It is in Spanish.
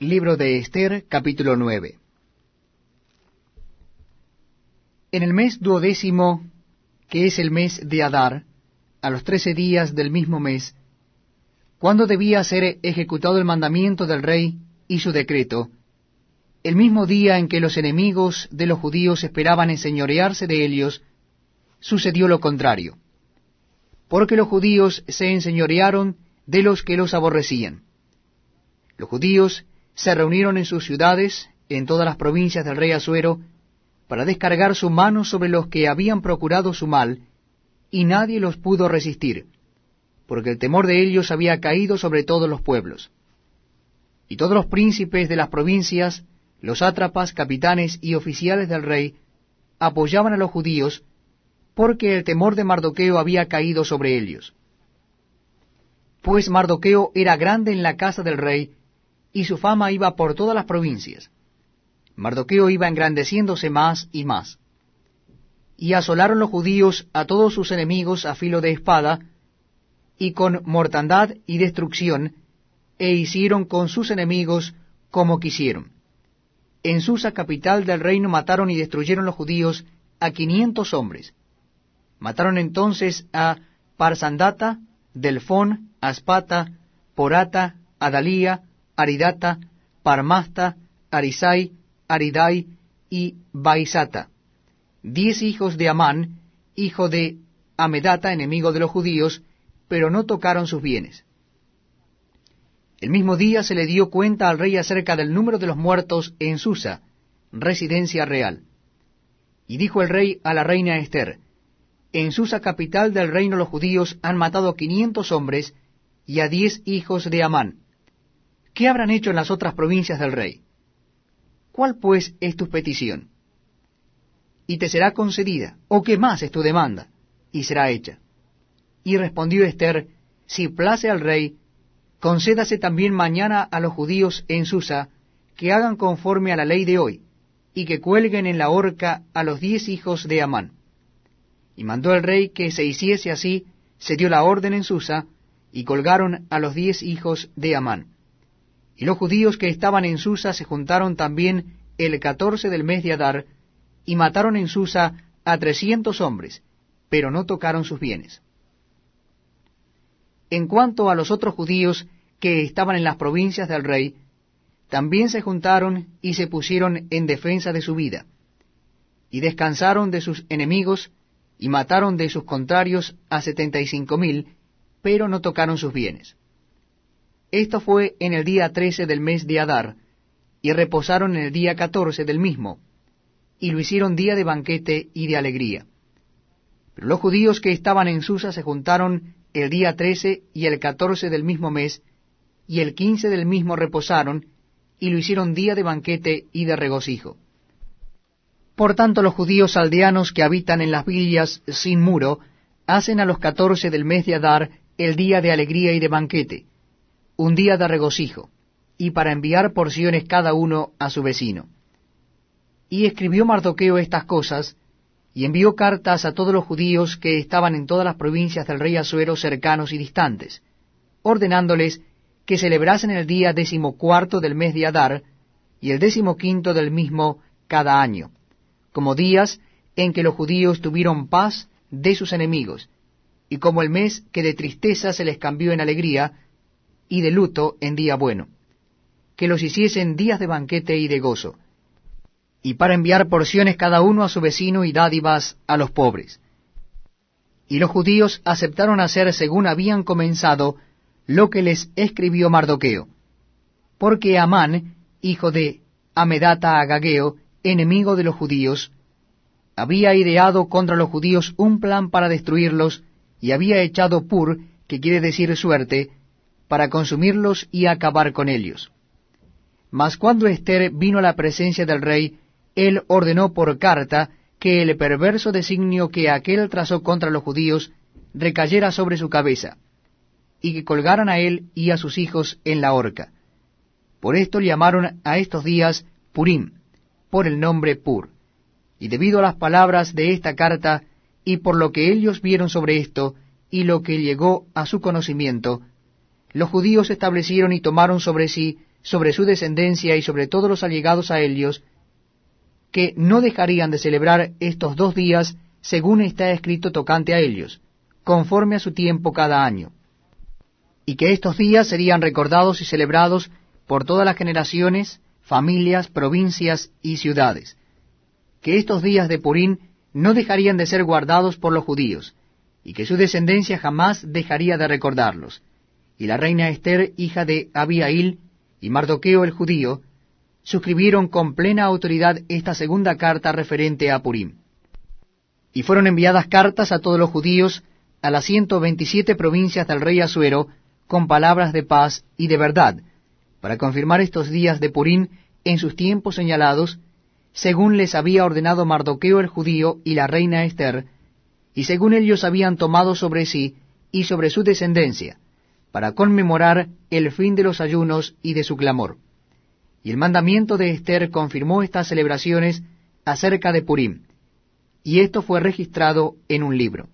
Libro de Esther, capítulo 9. En el mes duodécimo, que es el mes de Adar, a los trece días del mismo mes, cuando debía ser ejecutado el mandamiento del rey y su decreto, el mismo día en que los enemigos de los judíos esperaban enseñorearse de ellos, sucedió lo contrario, porque los judíos se enseñorearon de los que los aborrecían. Los judíos se reunieron en sus ciudades, en todas las provincias del rey Asuero, para descargar su mano sobre los que habían procurado su mal, y nadie los pudo resistir, porque el temor de ellos había caído sobre todos los pueblos. Y todos los príncipes de las provincias, los sátrapas, capitanes y oficiales del rey, apoyaban a los judíos, porque el temor de Mardoqueo había caído sobre ellos. Pues Mardoqueo era grande en la casa del rey, y su fama iba por todas las provincias. Mardoqueo iba engrandeciéndose más y más. Y asolaron los judíos a todos sus enemigos a filo de espada, y con mortandad y destrucción, e hicieron con sus enemigos como quisieron. En Susa, capital del reino, mataron y destruyeron los judíos a quinientos hombres. Mataron entonces a Parsandata, Delfón, Aspata, Porata, Adalía, Aridata, Parmasta, Arisai, Aridai y Baisata, diez hijos de Amán, hijo de Amedata, enemigo de los judíos, pero no tocaron sus bienes. El mismo día se le dio cuenta al rey acerca del número de los muertos en Susa, residencia real. Y dijo el rey a la reina Esther, En Susa capital del reino los judíos han matado a quinientos hombres y a diez hijos de Amán, ¿qué habrán hecho en las otras provincias del rey? ¿Cuál pues es tu petición? Y te será concedida, o qué más es tu demanda, y será hecha. Y respondió Esther, si place al rey, concédase también mañana a los judíos en Susa, que hagan conforme a la ley de hoy, y que cuelguen en la horca a los diez hijos de Amán. Y mandó el rey que se hiciese así, se dio la orden en Susa, y colgaron a los diez hijos de Amán. Y los judíos que estaban en Susa se juntaron también el catorce del mes de Adar, y mataron en Susa a trescientos hombres, pero no tocaron sus bienes. En cuanto a los otros judíos que estaban en las provincias del rey, también se juntaron y se pusieron en defensa de su vida, y descansaron de sus enemigos, y mataron de sus contrarios a setenta y cinco mil, pero no tocaron sus bienes. Esto fue en el día trece del mes de Adar, y reposaron en el día catorce del mismo, y lo hicieron día de banquete y de alegría. Pero los judíos que estaban en Susa se juntaron el día trece y el catorce del mismo mes, y el quince del mismo reposaron, y lo hicieron día de banquete y de regocijo. Por tanto los judíos aldeanos que habitan en las villas sin muro, hacen a los catorce del mes de Adar el día de alegría y de banquete, un día de regocijo, y para enviar porciones cada uno a su vecino. Y escribió Mardoqueo estas cosas, y envió cartas a todos los judíos que estaban en todas las provincias del rey Asuero cercanos y distantes, ordenándoles que celebrasen el día decimocuarto del mes de Adar, y el decimoquinto del mismo cada año, como días en que los judíos tuvieron paz de sus enemigos, y como el mes que de tristeza se les cambió en alegría, y de luto en día bueno, que los hiciesen días de banquete y de gozo, y para enviar porciones cada uno a su vecino y dádivas a los pobres. Y los judíos aceptaron hacer según habían comenzado lo que les escribió Mardoqueo, porque Amán, hijo de Amedata Agageo, enemigo de los judíos, había ideado contra los judíos un plan para destruirlos, y había echado pur, que quiere decir suerte, para consumirlos y acabar con ellos. Mas cuando Esther vino a la presencia del rey, él ordenó por carta que el perverso designio que aquel trazó contra los judíos recayera sobre su cabeza, y que colgaran a él y a sus hijos en la horca. Por esto llamaron a estos días Purim, por el nombre Pur. Y debido a las palabras de esta carta, y por lo que ellos vieron sobre esto, y lo que llegó a su conocimiento, los judíos establecieron y tomaron sobre sí sobre su descendencia y sobre todos los allegados a ellos, que no dejarían de celebrar estos dos días según está escrito tocante a ellos, conforme a su tiempo cada año, y que estos días serían recordados y celebrados por todas las generaciones, familias, provincias y ciudades, que estos días de Purín no dejarían de ser guardados por los judíos, y que su descendencia jamás dejaría de recordarlos. Y la reina Esther, hija de Abiail, y Mardoqueo el judío, suscribieron con plena autoridad esta segunda carta referente a Purim. Y fueron enviadas cartas a todos los judíos a las ciento veintisiete provincias del rey Asuero con palabras de paz y de verdad, para confirmar estos días de Purim en sus tiempos señalados, según les había ordenado Mardoqueo el judío y la reina Esther, y según ellos habían tomado sobre sí y sobre su descendencia, para conmemorar el fin de los ayunos y de su clamor. Y el mandamiento de Esther confirmó estas celebraciones acerca de Purim, y esto fue registrado en un libro.